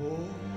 我。